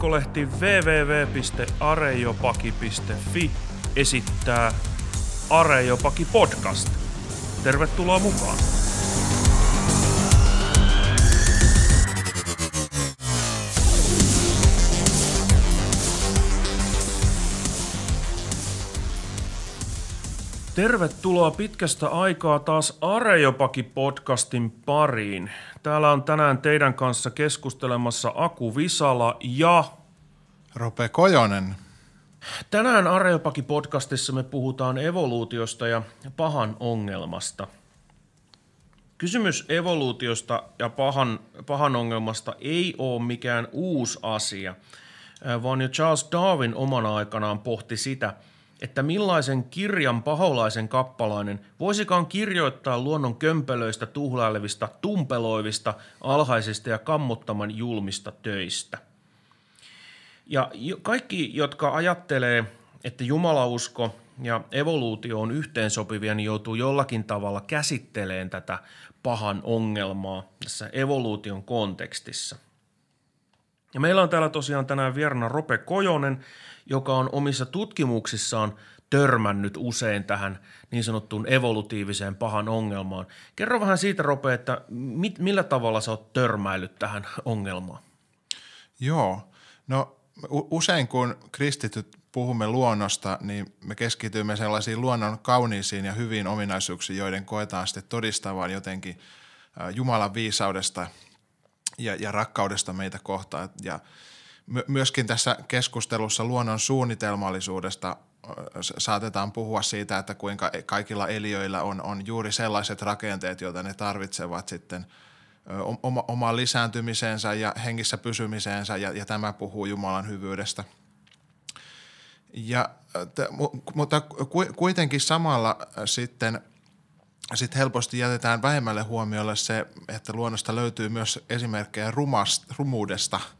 Verkkolehti www.arejopaki.fi esittää Arejopaki podcast. Tervetuloa mukaan! Tervetuloa pitkästä aikaa taas Arejopaki podcastin pariin. Täällä on tänään teidän kanssa keskustelemassa Aku Visala ja Rope Kojonen. Tänään Arejopaki podcastissa me puhutaan evoluutiosta ja pahan ongelmasta. Kysymys evoluutiosta ja pahan, pahan ongelmasta ei ole mikään uusi asia, vaan jo Charles Darwin omana aikanaan pohti sitä – että millaisen kirjan paholaisen kappalainen voisikaan kirjoittaa luonnon kömpelöistä, tuhlailevista, tumpeloivista, alhaisista ja kammottaman julmista töistä. Ja kaikki, jotka ajattelee, että jumalausko ja evoluutio on yhteensopivia, niin joutuu jollakin tavalla käsitteleen tätä pahan ongelmaa tässä evoluution kontekstissa. Ja meillä on täällä tosiaan tänään vierna Rope Kojonen, joka on omissa tutkimuksissaan törmännyt usein tähän niin sanottuun evolutiiviseen pahan ongelmaan. Kerro vähän siitä, Rope, että mit, millä tavalla sä oot törmäillyt tähän ongelmaan? Joo, no usein kun kristityt puhumme luonnosta, niin me keskitymme sellaisiin luonnon kauniisiin ja hyviin ominaisuuksiin, joiden koetaan sitten todistavan jotenkin Jumalan viisaudesta ja, ja rakkaudesta meitä kohtaan. Ja myöskin tässä keskustelussa luonnon suunnitelmallisuudesta saatetaan puhua siitä, että kuinka kaikilla eliöillä on, on juuri sellaiset rakenteet, joita ne tarvitsevat sitten oma, omaan lisääntymiseensä ja hengissä pysymiseensä, ja, ja tämä puhuu Jumalan hyvyydestä. Ja, mutta kuitenkin samalla sitten sit helposti jätetään vähemmälle huomiolle se, että luonnosta löytyy myös esimerkkejä rumast, rumuudesta –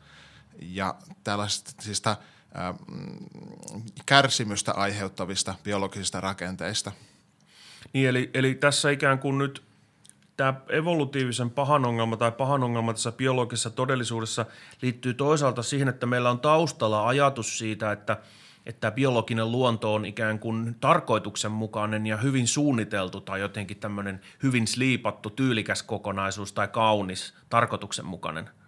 ja tällaisista äh, kärsimystä aiheuttavista biologisista rakenteista. Niin, eli, eli tässä ikään kuin nyt tämä evolutiivisen pahan ongelma tai pahan ongelma tässä biologisessa todellisuudessa liittyy toisaalta siihen, että meillä on taustalla ajatus siitä, että – että biologinen luonto on ikään kuin tarkoituksenmukainen ja hyvin suunniteltu tai jotenkin tämmöinen hyvin sliipattu, tyylikäs kokonaisuus tai kaunis, tarkoituksenmukainen –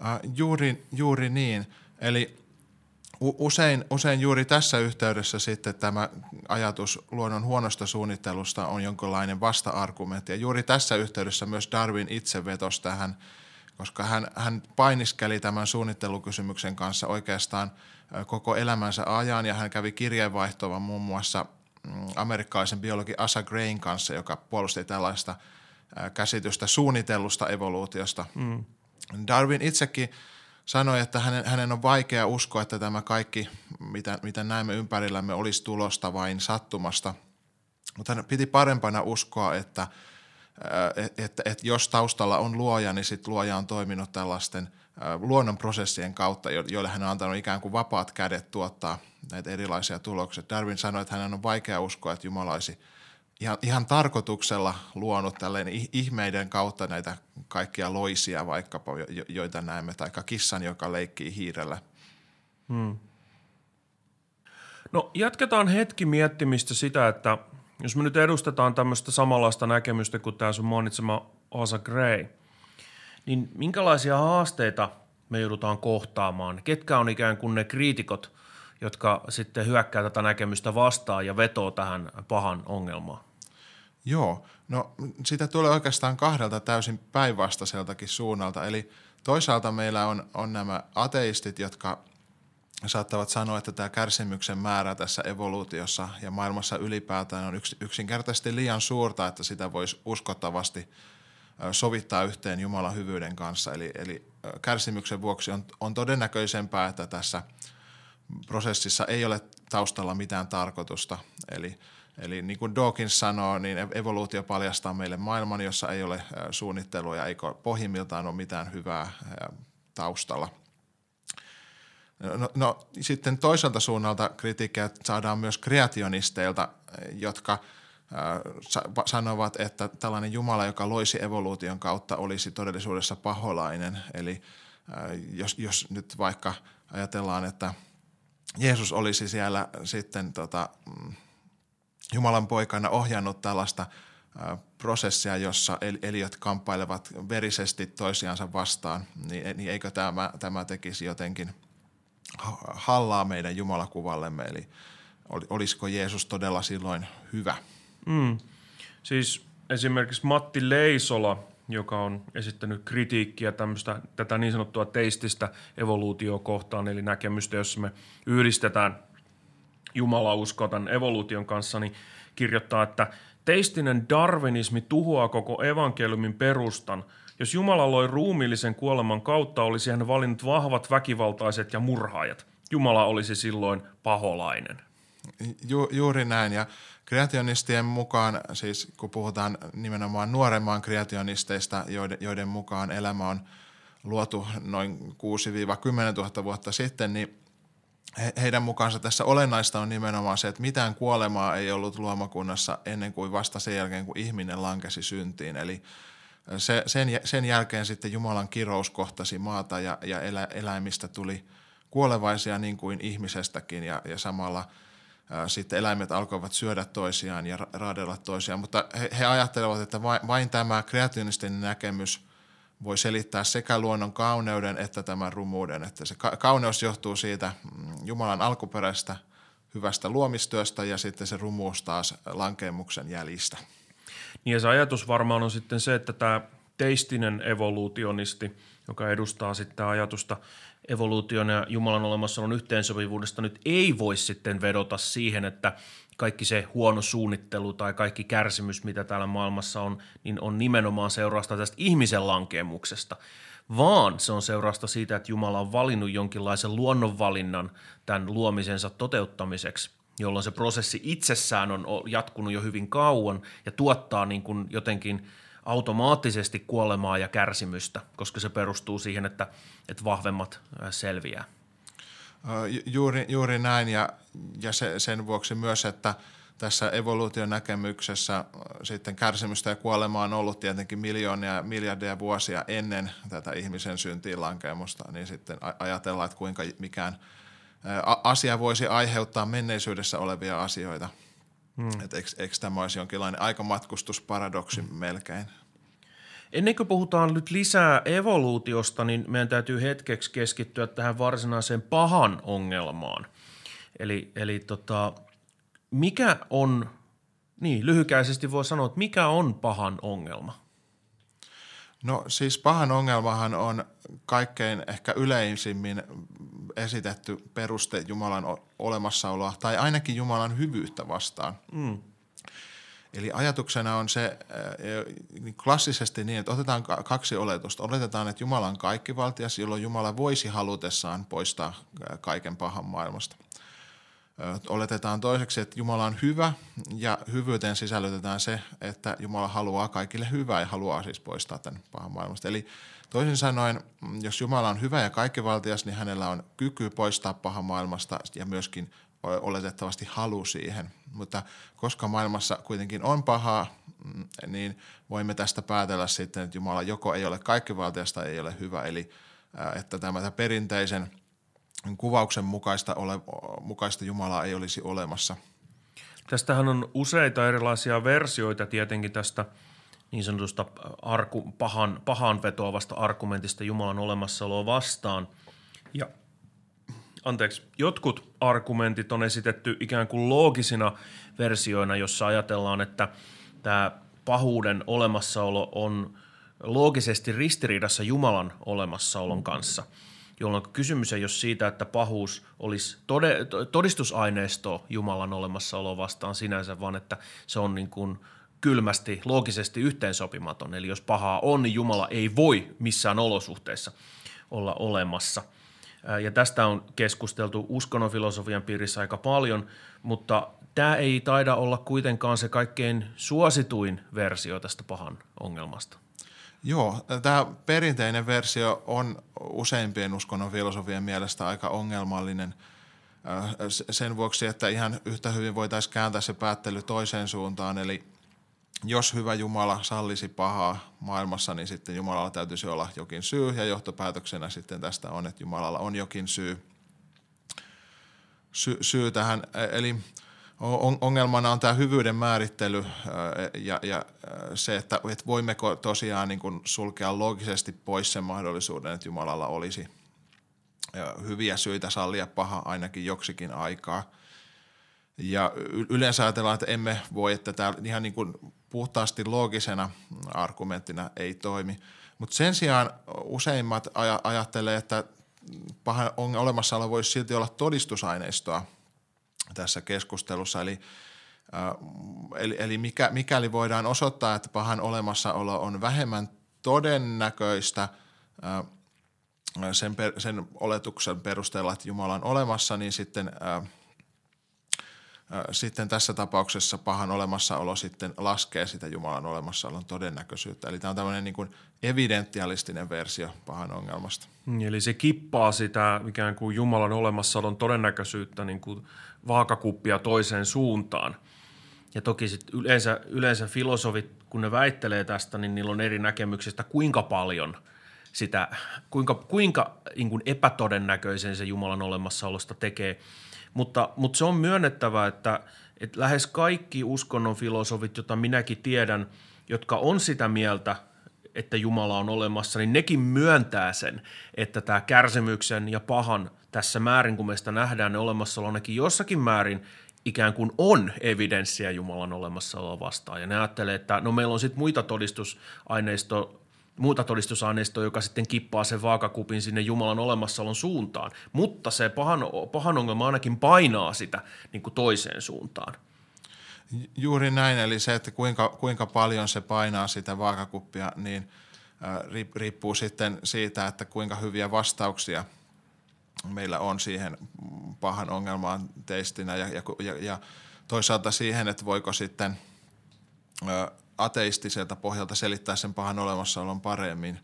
Uh, juuri, juuri niin. Eli usein, usein juuri tässä yhteydessä sitten tämä ajatus luonnon huonosta suunnittelusta on jonkinlainen vasta-argumentti. Ja juuri tässä yhteydessä myös Darwin itse vetosi tähän, koska hän, hän painiskeli tämän suunnittelukysymyksen kanssa oikeastaan koko elämänsä ajan ja hän kävi kirjeenvaihtoa muun muassa mm, amerikkalaisen biologi Asa Grain kanssa, joka puolusti tällaista käsitystä suunnitellusta evoluutiosta. Mm Darwin itsekin sanoi, että hänen, hänen on vaikea uskoa, että tämä kaikki, mitä, mitä näemme ympärillämme, olisi tulosta vain sattumasta. Mutta hän piti parempana uskoa, että, että, että, jos taustalla on luoja, niin sitten luoja on toiminut tällaisten luonnon prosessien kautta, joille hän on antanut ikään kuin vapaat kädet tuottaa näitä erilaisia tuloksia. Darwin sanoi, että hänen on vaikea uskoa, että Jumala olisi – ihan, ihan tarkoituksella luonut tällainen ihmeiden kautta näitä kaikkia loisia vaikkapa, joita näemme, tai kissan, joka leikkii hiirellä. Hmm. No jatketaan hetki miettimistä sitä, että jos me nyt edustetaan tämmöistä samanlaista näkemystä kuin tämä sun mainitsema Asa Gray, niin minkälaisia haasteita me joudutaan kohtaamaan? Ketkä on ikään kuin ne kriitikot, jotka sitten hyökkää tätä näkemystä vastaan ja vetoo tähän pahan ongelmaan? Joo, no sitä tulee oikeastaan kahdelta täysin päinvastaiseltakin suunnalta. Eli toisaalta meillä on, on nämä ateistit, jotka saattavat sanoa, että tämä kärsimyksen määrä tässä evoluutiossa ja maailmassa ylipäätään on yks, yksinkertaisesti liian suurta, että sitä voisi uskottavasti sovittaa yhteen Jumalan hyvyyden kanssa. Eli, eli kärsimyksen vuoksi on, on todennäköisempää, että tässä prosessissa ei ole taustalla mitään tarkoitusta. Eli Eli niin kuin Dawkins sanoo, niin evoluutio paljastaa meille maailman, jossa ei ole suunnittelua ja eikö pohjimmiltaan ole mitään hyvää taustalla. No, no sitten toiselta suunnalta kritiikkiä saadaan myös kreationisteilta, jotka äh, sanovat, että tällainen Jumala, joka loisi evoluution kautta, olisi todellisuudessa paholainen. Eli jos, jos nyt vaikka ajatellaan, että Jeesus olisi siellä sitten tota, mm, Jumalan poikana ohjannut tällaista prosessia, jossa eliöt kamppailevat verisesti toisiansa vastaan, niin, niin eikö tämä, tämä tekisi jotenkin hallaa meidän Jumalakuvallemme, eli olisiko Jeesus todella silloin hyvä? Mm. Siis esimerkiksi Matti Leisola, joka on esittänyt kritiikkiä tämmöistä, tätä niin sanottua teististä evoluutiokohtaan, eli näkemystä, jossa me yhdistetään Jumalauskoa tämän evoluution kanssa, niin kirjoittaa, että teistinen darwinismi tuhoaa koko evankeliumin perustan. Jos Jumala loi ruumiillisen kuoleman kautta, olisi hän valinnut vahvat, väkivaltaiset ja murhaajat. Jumala olisi silloin paholainen. Ju, juuri näin, ja kreationistien mukaan, siis kun puhutaan nimenomaan nuoremman kreationisteista, joiden, joiden mukaan elämä on luotu noin 6-10 000 vuotta sitten, niin he, heidän mukaansa tässä olennaista on nimenomaan se, että mitään kuolemaa ei ollut luomakunnassa ennen kuin vasta sen jälkeen, kun ihminen lankesi syntiin. Eli se, sen, sen jälkeen sitten Jumalan kirous kohtasi maata ja, ja elä, eläimistä tuli kuolevaisia niin kuin ihmisestäkin ja, ja samalla – sitten eläimet alkoivat syödä toisiaan ja raadella toisiaan, mutta he, he ajattelevat, että vain, vain tämä kreationistinen näkemys voi selittää sekä luonnon kauneuden että tämän rumuuden, että se ka- kauneus johtuu siitä mm, Jumalan alkuperäistä hyvästä luomistyöstä ja sitten se rumuus taas lankemuksen jäljistä. Niin ja se ajatus varmaan on sitten se, että tämä teistinen evoluutionisti, joka edustaa sitten ajatusta evoluution ja Jumalan olemassaolon yhteensopivuudesta nyt ei voi sitten vedota siihen, että kaikki se huono suunnittelu tai kaikki kärsimys, mitä täällä maailmassa on, niin on nimenomaan seurausta tästä ihmisen lankemuksesta, vaan se on seurausta siitä, että Jumala on valinnut jonkinlaisen luonnonvalinnan tämän luomisensa toteuttamiseksi, jolloin se prosessi itsessään on jatkunut jo hyvin kauan ja tuottaa niin kuin jotenkin – automaattisesti kuolemaa ja kärsimystä, koska se perustuu siihen, että, että vahvemmat selviää. Juuri, juuri näin ja, ja se, sen vuoksi myös, että tässä evoluution näkemyksessä sitten kärsimystä ja kuolemaa on ollut tietenkin miljoonia ja miljardeja vuosia ennen tätä ihmisen syntiin lankemusta, niin sitten ajatellaan, että kuinka mikään asia voisi aiheuttaa menneisyydessä olevia asioita – Hmm. Että eikö, eikö tämä olisi jonkinlainen aikamatkustusparadoksi hmm. melkein? Ennen kuin puhutaan nyt lisää evoluutiosta, niin meidän täytyy hetkeksi keskittyä tähän varsinaiseen pahan ongelmaan. Eli, eli tota, mikä on, niin lyhykäisesti voi sanoa, että mikä on pahan ongelma? No siis pahan ongelmahan on kaikkein ehkä yleisimmin esitetty peruste Jumalan olemassaoloa tai ainakin Jumalan hyvyyttä vastaan. Mm. Eli ajatuksena on se niin klassisesti niin, että otetaan kaksi oletusta. Oletetaan, että Jumala on kaikkivaltias, jolloin Jumala voisi halutessaan poistaa kaiken pahan maailmasta. Oletetaan toiseksi, että Jumala on hyvä ja hyvyyteen sisällytetään se, että Jumala haluaa kaikille hyvää ja haluaa siis poistaa tämän pahan maailmasta. Eli toisin sanoen, jos Jumala on hyvä ja kaikkivaltias, niin hänellä on kyky poistaa paha maailmasta ja myöskin oletettavasti halu siihen. Mutta koska maailmassa kuitenkin on pahaa, mm, niin voimme tästä päätellä sitten, että Jumala joko ei ole kaikkivaltias tai ei ole hyvä. Eli että tämä perinteisen – kuvauksen mukaista, ole, mukaista Jumalaa ei olisi olemassa. Tästähän on useita erilaisia versioita tietenkin tästä niin sanotusta arku, pahan, pahan vetoavasta argumentista Jumalan olemassaoloa vastaan. Ja anteeksi, jotkut argumentit on esitetty ikään kuin loogisina versioina, jossa ajatellaan, että tämä pahuuden olemassaolo on loogisesti ristiriidassa Jumalan olemassaolon kanssa – jolloin kysymys ei ole siitä, että pahuus olisi tode, todistusaineisto Jumalan olemassaolo vastaan sinänsä, vaan että se on niin kuin kylmästi, loogisesti yhteensopimaton. Eli jos pahaa on, niin Jumala ei voi missään olosuhteissa olla olemassa. Ja tästä on keskusteltu uskonnonfilosofian piirissä aika paljon, mutta tämä ei taida olla kuitenkaan se kaikkein suosituin versio tästä pahan ongelmasta. Joo, tämä perinteinen versio on useimpien uskonnon filosofien mielestä aika ongelmallinen sen vuoksi, että ihan yhtä hyvin voitaisiin kääntää se päättely toiseen suuntaan, eli jos hyvä Jumala sallisi pahaa maailmassa, niin sitten Jumalalla täytyisi olla jokin syy, ja johtopäätöksenä sitten tästä on, että Jumalalla on jokin syy, sy, syy tähän. Eli ongelmana on tämä hyvyyden määrittely ja, ja se, että, että voimmeko tosiaan niin kuin sulkea loogisesti pois sen mahdollisuuden, että Jumalalla olisi hyviä syitä sallia paha ainakin joksikin aikaa – ja yleensä ajatellaan, että emme voi, että tämä ihan niin kuin puhtaasti loogisena argumenttina ei toimi. Mutta sen sijaan useimmat aj- ajattelee, että pahan olemassaolo voisi silti olla todistusaineistoa tässä keskustelussa. Eli, äh, eli, eli mikä, mikäli voidaan osoittaa, että pahan olemassaolo on vähemmän todennäköistä äh, sen, per, sen oletuksen perusteella, että Jumala on olemassa, niin sitten äh, – sitten tässä tapauksessa pahan olemassaolo sitten laskee sitä Jumalan olemassaolon todennäköisyyttä. Eli tämä on tämmöinen niin kuin evidentialistinen versio pahan ongelmasta. Eli se kippaa sitä ikään kuin Jumalan olemassaolon todennäköisyyttä niin kuin vaakakuppia toiseen suuntaan. Ja toki sit yleensä, yleensä filosofit, kun ne väittelee tästä, niin niillä on eri näkemyksistä, kuinka paljon sitä, kuinka, kuinka niin kuin epätodennäköisen se Jumalan olemassaolosta tekee – mutta, mutta se on myönnettävä, että, että lähes kaikki uskonnon filosofit, joita minäkin tiedän, jotka on sitä mieltä, että Jumala on olemassa, niin nekin myöntää sen, että tämä kärsimyksen ja pahan tässä määrin, kun meistä nähdään ne olemassaolo ainakin jossakin määrin ikään kuin on evidenssiä Jumalan olemassaoloa vastaan. Ja ne ajattelee, että no meillä on sitten muita todistusaineistoa muuta todistusaineistoa, joka sitten kippaa sen vaakakupin sinne Jumalan olemassaolon suuntaan. Mutta se pahan, pahan ongelma ainakin painaa sitä niin kuin toiseen suuntaan. Juuri näin, eli se, että kuinka, kuinka paljon se painaa sitä vaakakuppia, niin riippuu sitten siitä, että kuinka hyviä vastauksia meillä on siihen pahan ongelmaan teistinä ja, ja, ja toisaalta siihen, että voiko sitten ateistiselta pohjalta selittää sen pahan olemassaolon paremmin.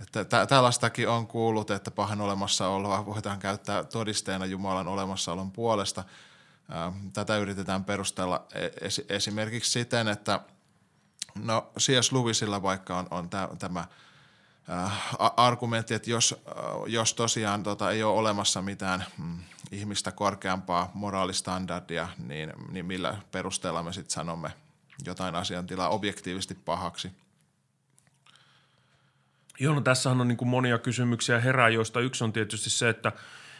Että tällaistakin on kuullut, että pahan olemassaoloa voidaan käyttää todisteena Jumalan olemassaolon puolesta. Tätä yritetään perustella e-, esimerkiksi siten, että no C.S. Lewisilla vaikka on, on tämä argumentti, että jos, jos tosiaan tota, ei ole olemassa mitään mm, ihmistä korkeampaa moraalistandardia, niin, niin millä perusteella me sitten sanomme – jotain asiantilaa objektiivisesti pahaksi. Joo, no tässähän on niin monia kysymyksiä herää, joista yksi on tietysti se, että,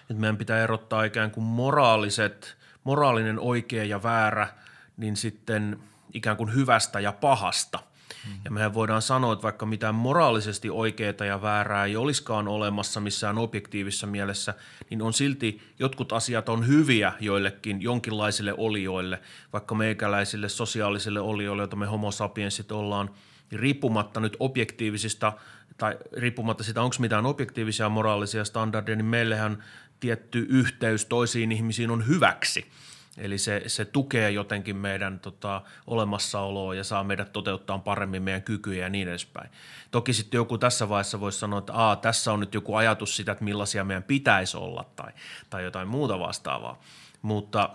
että meidän pitää erottaa ikään kuin moraaliset, moraalinen oikea ja väärä, niin sitten ikään kuin hyvästä ja pahasta – Mm-hmm. Ja mehän voidaan sanoa, että vaikka mitään moraalisesti oikeaa ja väärää ei olisikaan olemassa missään objektiivisessa mielessä, niin on silti jotkut asiat on hyviä joillekin jonkinlaisille olioille, vaikka meikäläisille sosiaalisille olioille, joita me homo sapiensit ollaan, niin riippumatta nyt objektiivisista tai riippumatta sitä, onko mitään objektiivisia moraalisia standardeja, niin meillähän tietty yhteys toisiin ihmisiin on hyväksi – Eli se, se tukee jotenkin meidän tota, olemassaoloa ja saa meidät toteuttaa paremmin meidän kykyjä ja niin edespäin. Toki sitten joku tässä vaiheessa voisi sanoa, että Aa, tässä on nyt joku ajatus sitä, että millaisia meidän pitäisi olla tai, tai jotain muuta vastaavaa. Mutta,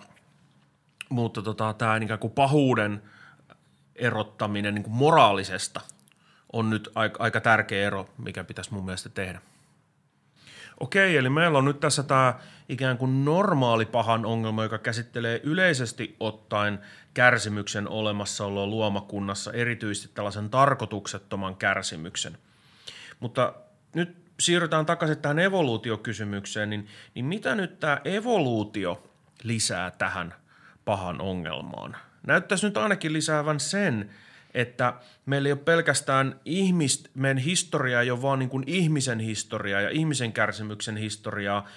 mutta tota, tämä ikään kuin pahuuden erottaminen niin kuin moraalisesta on nyt aika, aika tärkeä ero, mikä pitäisi mun mielestä tehdä. Okei, eli meillä on nyt tässä tämä ikään kuin normaali pahan ongelma, joka käsittelee yleisesti ottaen kärsimyksen olemassaoloa luomakunnassa, erityisesti tällaisen tarkoituksettoman kärsimyksen. Mutta nyt siirrytään takaisin tähän evoluutiokysymykseen, niin, niin mitä nyt tämä evoluutio lisää tähän pahan ongelmaan? Näyttäisi nyt ainakin lisäävän sen, että meillä ei ole pelkästään ihmist, meidän historiaa, ole vaan niin kuin ihmisen historiaa ja ihmisen kärsimyksen historiaa,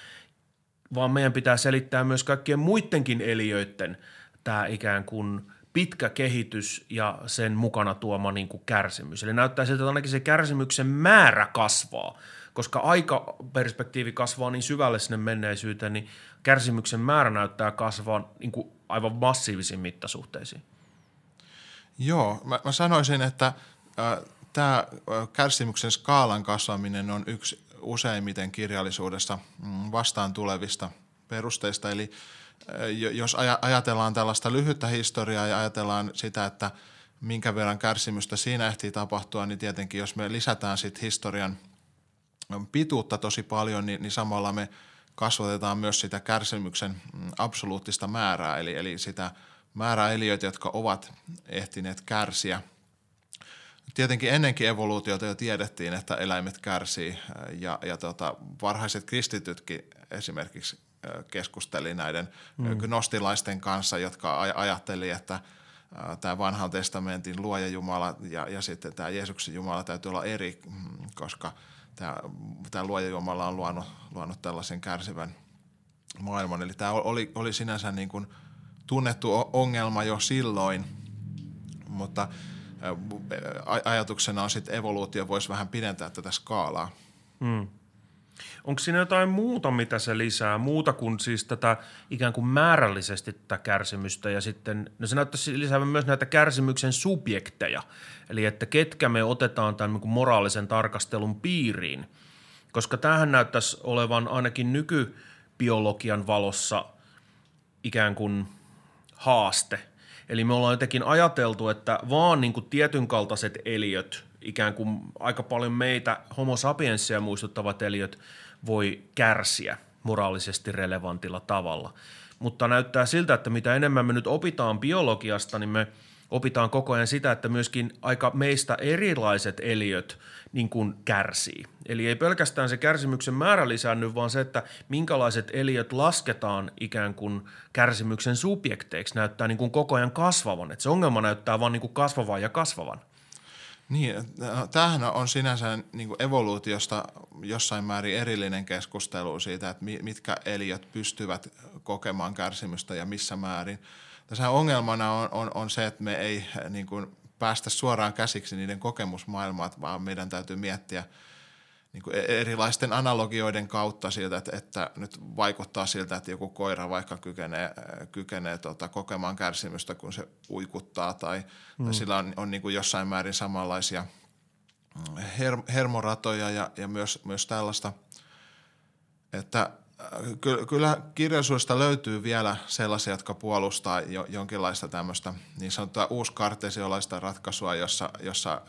vaan meidän pitää selittää myös kaikkien muidenkin eliöiden tämä ikään kuin pitkä kehitys ja sen mukana tuoma niin kuin kärsimys. Eli näyttää siltä, että ainakin se kärsimyksen määrä kasvaa, koska aikaperspektiivi kasvaa niin syvälle sinne menneisyyteen, niin kärsimyksen määrä näyttää kasvaa niin kuin aivan massiivisiin mittasuhteisiin. Joo, mä, mä sanoisin, että äh, tämä kärsimyksen skaalan kasvaminen on yksi useimmiten kirjallisuudessa mm, vastaan tulevista perusteista. Eli jos ajatellaan tällaista lyhyttä historiaa ja ajatellaan sitä, että minkä verran kärsimystä siinä ehtii tapahtua, niin tietenkin jos me lisätään sitten historian pituutta tosi paljon, niin, niin samalla me kasvatetaan myös sitä kärsimyksen mm, absoluuttista määrää, eli, eli sitä määrää eliöitä, jotka ovat ehtineet kärsiä. Tietenkin ennenkin evoluutiota jo tiedettiin, että eläimet kärsii, ja, ja tota, varhaiset kristitytkin esimerkiksi keskusteli näiden mm. gnostilaisten kanssa, jotka ajatteli, että tämä vanhan testamentin luoja Jumala ja, ja sitten tämä Jeesuksen Jumala täytyy olla eri, mm, koska tämä, tämä luoja Jumala on luonut, luonut tällaisen kärsivän maailman. Eli tämä oli, oli sinänsä niin kuin tunnettu ongelma jo silloin, mutta ajatuksena on sitten evoluutio voisi vähän pidentää tätä skaalaa. Mm. Onko siinä jotain muuta, mitä se lisää, muuta kuin siis tätä ikään kuin määrällisesti tätä kärsimystä ja sitten, no se näyttäisi lisäävän myös näitä kärsimyksen subjekteja, eli että ketkä me otetaan tämän niin moraalisen tarkastelun piiriin, koska tämähän näyttäisi olevan ainakin nykybiologian valossa ikään kuin haaste. Eli me ollaan jotenkin ajateltu, että vaan niin kuin tietyn kaltaiset eliöt, ikään kuin aika paljon meitä homo sapiensia muistuttavat eliöt – voi kärsiä moraalisesti relevantilla tavalla. Mutta näyttää siltä, että mitä enemmän me nyt opitaan biologiasta, niin me opitaan koko ajan sitä, että myöskin aika meistä erilaiset eliöt niin kuin kärsii. Eli ei pelkästään se kärsimyksen määrä lisäänny, vaan se, että minkälaiset eliöt lasketaan ikään kuin kärsimyksen subjekteiksi, näyttää niin kuin koko ajan kasvavan. Että se ongelma näyttää vaan niin kuin kasvavan ja kasvavan. Niin, tämähän on sinänsä niin kuin evoluutiosta jossain määrin erillinen keskustelu siitä, että mitkä eliöt pystyvät kokemaan kärsimystä ja missä määrin. Tässä ongelmana on, on, on se, että me ei niin kuin päästä suoraan käsiksi niiden kokemusmaailmaan, vaan meidän täytyy miettiä – niin kuin e- erilaisten analogioiden kautta siltä, että, että nyt vaikuttaa siltä, että joku koira vaikka kykenee, kykenee tota, kokemaan kärsimystä, kun se uikuttaa tai, mm. tai sillä on, on niin kuin jossain määrin samanlaisia her, hermoratoja ja, ja myös, myös tällaista, että kyllä kirjallisuudesta löytyy vielä sellaisia, jotka puolustaa jo, jonkinlaista tämmöistä niin sanottua uuskartesiolaista ratkaisua, jossa, jossa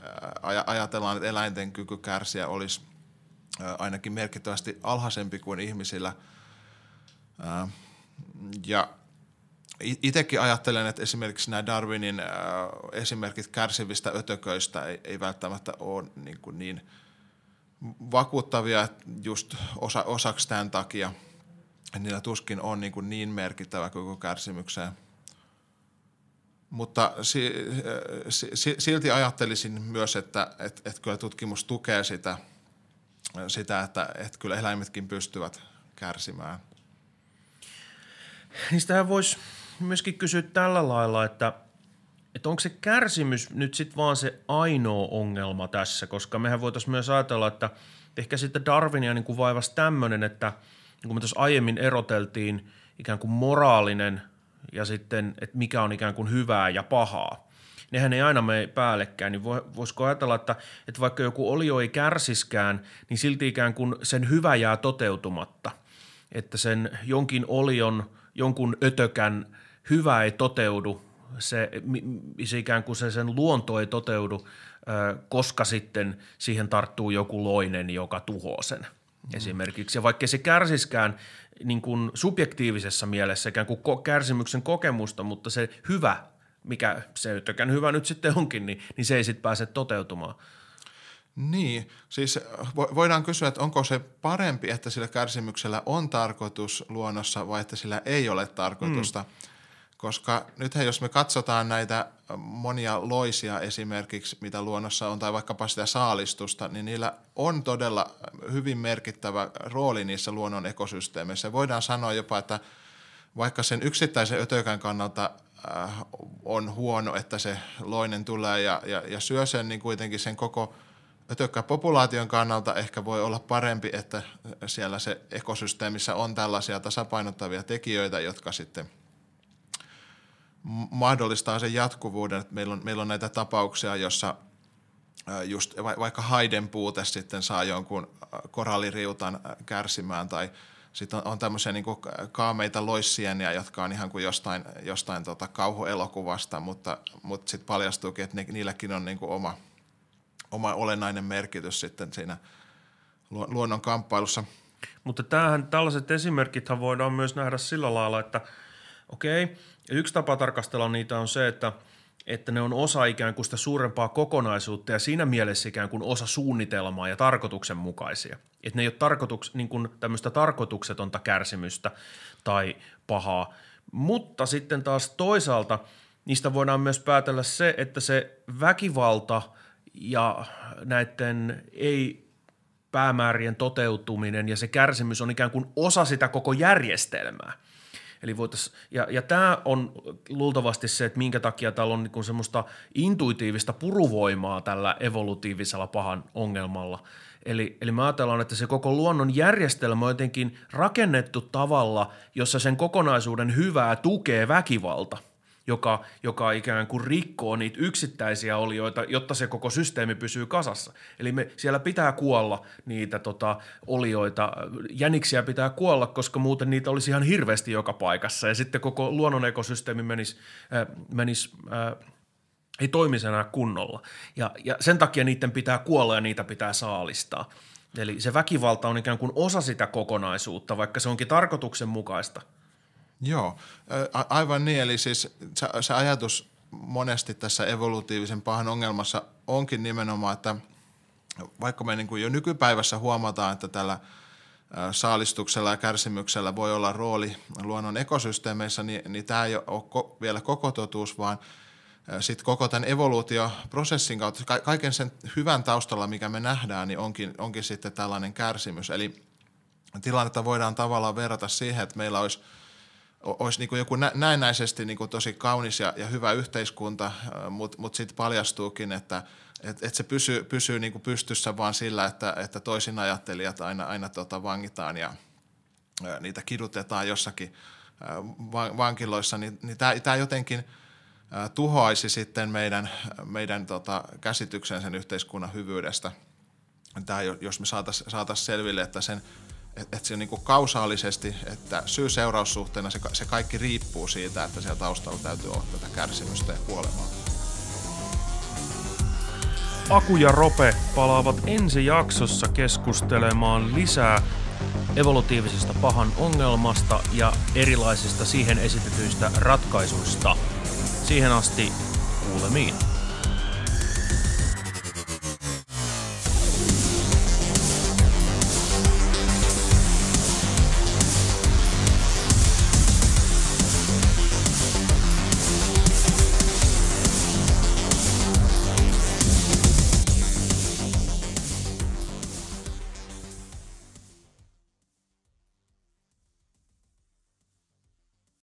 ajatellaan, että eläinten kyky kärsiä olisi ainakin merkittävästi alhaisempi kuin ihmisillä. Ja itsekin ajattelen, että esimerkiksi nämä Darwinin esimerkit kärsivistä ötököistä ei, ei välttämättä ole niin, kuin niin vakuuttavia just osa, osaksi tämän takia. Niillä tuskin on niin, kuin niin merkittävä koko kärsimykseen. Mutta silti ajattelisin myös, että, että, että kyllä tutkimus tukee sitä – sitä, että, että kyllä eläimetkin pystyvät kärsimään. Niistähän voisi myöskin kysyä tällä lailla, että, että onko se kärsimys nyt sitten vaan se ainoa ongelma tässä, koska mehän voitaisiin myös ajatella, että ehkä sitten Darwinia niin vaivasi tämmöinen, että niin kuin me tuossa aiemmin eroteltiin ikään kuin moraalinen ja sitten, että mikä on ikään kuin hyvää ja pahaa. Nehän ei aina mene päällekkäin, niin voisiko ajatella, että, että vaikka joku olio ei kärsiskään, niin silti ikään kuin sen hyvä jää toteutumatta, että sen jonkin olion, jonkun ötökän hyvä ei toteudu, se, se ikään kuin se sen luonto ei toteudu, koska sitten siihen tarttuu joku loinen, joka tuhoaa sen mm. esimerkiksi. Ja vaikka se kärsiskään niin kuin subjektiivisessa mielessä ikään kuin kärsimyksen kokemusta, mutta se hyvä mikä se tökän hyvä nyt sitten onkin, niin, niin se ei sitten pääse toteutumaan. Niin, siis voidaan kysyä, että onko se parempi, että sillä kärsimyksellä on tarkoitus luonnossa vai että sillä ei ole tarkoitusta. Mm. Koska nythän jos me katsotaan näitä monia loisia esimerkiksi, mitä luonnossa on, tai vaikkapa sitä saalistusta, niin niillä on todella hyvin merkittävä rooli niissä luonnon ekosysteemeissä. Voidaan sanoa jopa, että vaikka sen yksittäisen ötökän kannalta Äh, on huono, että se loinen tulee ja, ja, ja syö sen, niin kuitenkin sen koko ötökkäpopulaation kannalta ehkä voi olla parempi, että siellä se ekosysteemissä on tällaisia tasapainottavia tekijöitä, jotka sitten mahdollistaa sen jatkuvuuden. Että meillä, on, meillä on näitä tapauksia, jossa just vaikka haiden puute sitten saa jonkun koralliriutan kärsimään tai, sitten on, on tämmöisiä niin kaameita loissieniä, jotka on ihan kuin jostain, jostain tota kauhuelokuvasta, mutta, mutta sitten paljastuukin, että ne, niilläkin on niin kuin oma, oma olennainen merkitys sitten siinä luonnon kamppailussa. Mutta tämähän, tällaiset esimerkithän voidaan myös nähdä sillä lailla, että okei, yksi tapa tarkastella niitä on se, että – että ne on osa ikään kuin sitä suurempaa kokonaisuutta ja siinä mielessä ikään kuin osa suunnitelmaa ja tarkoituksenmukaisia. Että ne ei ole tarkoituks, niin kuin tämmöistä tarkoituksetonta kärsimystä tai pahaa. Mutta sitten taas toisaalta niistä voidaan myös päätellä se, että se väkivalta ja näiden ei päämäärien toteutuminen ja se kärsimys on ikään kuin osa sitä koko järjestelmää – Eli ja, ja tämä on luultavasti se, että minkä takia täällä on niin semmoista intuitiivista puruvoimaa tällä evolutiivisella pahan ongelmalla. Eli, eli me ajatellaan, että se koko luonnon järjestelmä on jotenkin rakennettu tavalla, jossa sen kokonaisuuden hyvää tukee väkivalta – joka, joka ikään kuin rikkoo niitä yksittäisiä olioita, jotta se koko systeemi pysyy kasassa. Eli me, siellä pitää kuolla niitä tota, olioita, jäniksiä pitää kuolla, koska muuten niitä olisi ihan hirveästi joka paikassa ja sitten koko luonnon ekosysteemi menisi, äh, menisi äh, ei toimisi enää kunnolla. Ja, ja sen takia niiden pitää kuolla ja niitä pitää saalistaa. Eli se väkivalta on ikään kuin osa sitä kokonaisuutta, vaikka se onkin tarkoituksenmukaista – Joo, a- aivan niin. Eli siis se, ajatus monesti tässä evolutiivisen pahan ongelmassa onkin nimenomaan, että vaikka me niin kuin jo nykypäivässä huomataan, että tällä saalistuksella ja kärsimyksellä voi olla rooli luonnon ekosysteemeissä, niin, niin tämä ei ole ko- vielä koko totuus, vaan sitten koko tämän evoluutioprosessin kautta, ka- kaiken sen hyvän taustalla, mikä me nähdään, niin onkin, onkin sitten tällainen kärsimys. Eli tilannetta voidaan tavallaan verrata siihen, että meillä olisi – olisi niin kuin joku näennäisesti niin kuin tosi kaunis ja, ja hyvä yhteiskunta, mutta mut sitten paljastuukin, että et, et se pysyy, pysyy niin kuin pystyssä vaan sillä, että, että toisin ajattelijat aina, aina tota vangitaan ja niitä kidutetaan jossakin vankiloissa, niin, niin tämä jotenkin tuhoaisi sitten meidän, meidän tota, käsityksen sen yhteiskunnan hyvyydestä. Tämä, jos me saataisiin saatais selville, että sen – että et se on niin kuin kausaalisesti, että syy-seuraussuhteena se, se kaikki riippuu siitä, että siellä taustalla täytyy olla tätä kärsimystä ja kuolemaa. Aku ja Rope palaavat ensi jaksossa keskustelemaan lisää evolutiivisesta pahan ongelmasta ja erilaisista siihen esitetyistä ratkaisuista. Siihen asti kuulemiin.